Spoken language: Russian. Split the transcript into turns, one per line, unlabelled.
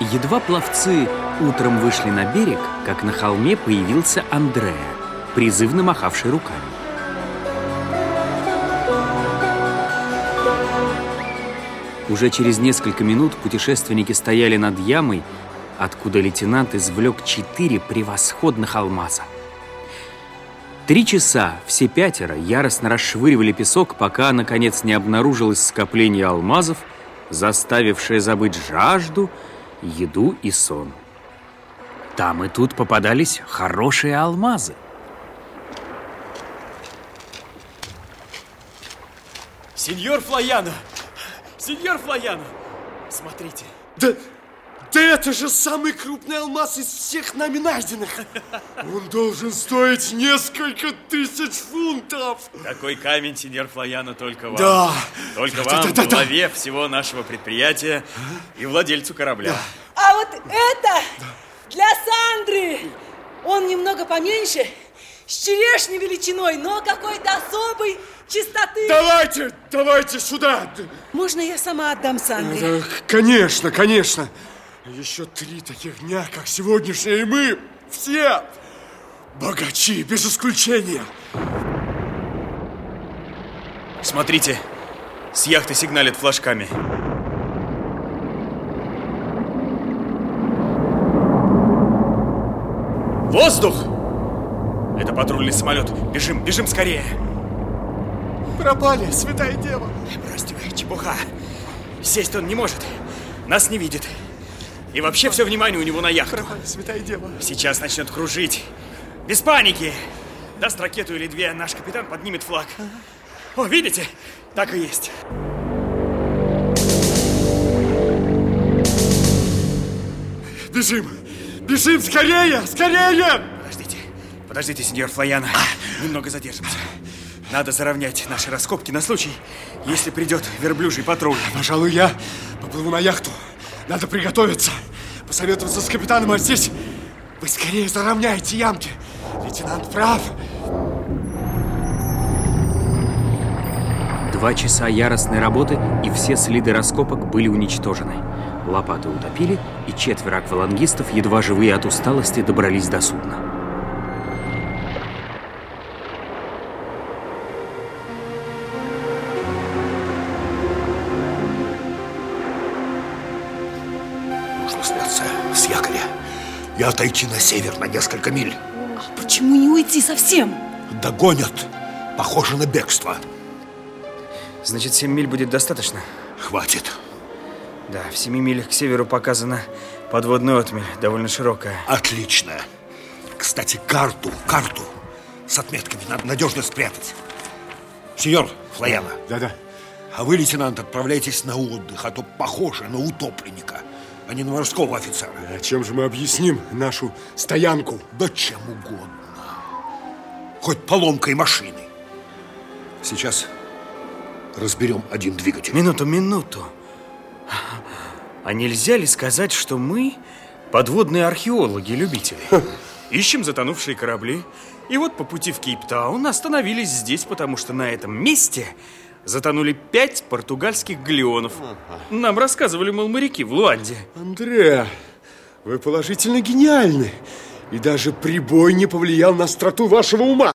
Едва пловцы утром вышли на берег, как на холме появился Андреа, призывно махавший руками. Уже через несколько минут путешественники стояли над ямой, откуда лейтенант извлек четыре превосходных алмаза. Три часа все пятеро яростно расшвыривали песок, пока, наконец, не обнаружилось скопление алмазов, заставившее забыть жажду, еду и сон. Там и тут попадались хорошие алмазы.
Сеньор Флояна! Сеньор Флояна! Смотрите.
Да, да это же самый крупный алмаз из всех нами найденных. Он должен стоить несколько тысяч фунтов.
Такой камень, сеньор Флояна, только вам.
Да.
Только
Да,
вам,
да, да, да.
главе всего нашего предприятия и владельцу корабля.
А вот это для Сандры. Он немного поменьше, с черешней величиной, но какой-то особой чистоты.
Давайте, давайте сюда.
Можно я сама отдам Сандре?
Да, конечно, конечно. Еще три таких дня, как сегодняшний, и мы все богачи, без исключения.
Смотрите, с яхты сигналят флажками. Воздух! Это патрульный самолет. Бежим, бежим скорее.
Пропали, святая дева.
Бросьте вы, чепуха. Сесть он не может. Нас не видит. И вообще все внимание у него на яхту.
Пропали, святая дева.
Сейчас начнет кружить. Без паники. Даст ракету или две, наш капитан поднимет флаг. О, видите? Так и есть.
Бежим, бежим, скорее, скорее!
Подождите, подождите, сеньор Флояна. Немного задержимся. Надо заровнять наши раскопки на случай, если придет верблюжий патруль.
Пожалуй, я поплыву на яхту. Надо приготовиться. Посоветоваться с капитаном, а здесь вы скорее заровняйте ямки. Лейтенант прав.
Два часа яростной работы, и все следы раскопок были уничтожены. Лопаты утопили, и четверо аквалангистов, едва живые от усталости, добрались до судна.
Нужно сняться с якоря и отойти на север на несколько миль.
А почему не уйти совсем?
Догонят. Похоже на бегство.
Значит, 7 миль будет достаточно?
Хватит.
Да, в 7 милях к северу показана подводная отмель, довольно широкая.
Отлично. Кстати, карту, карту с отметками надо надежно спрятать. Сеньор Флояна,
Да-да.
а вы, лейтенант, отправляйтесь на отдых, а то похоже на утопленника, а не на морского офицера.
А чем же мы объясним нашу стоянку?
Да чем угодно. Хоть поломкой машины. Сейчас разберем один двигатель.
Минуту, минуту. А нельзя ли сказать, что мы подводные археологи-любители? Ищем затонувшие корабли. И вот по пути в Кейптаун остановились здесь, потому что на этом месте затонули пять португальских галеонов. Нам рассказывали, мол, моряки в Луанде.
Андреа, вы положительно гениальны. И даже прибой не повлиял на остроту вашего ума.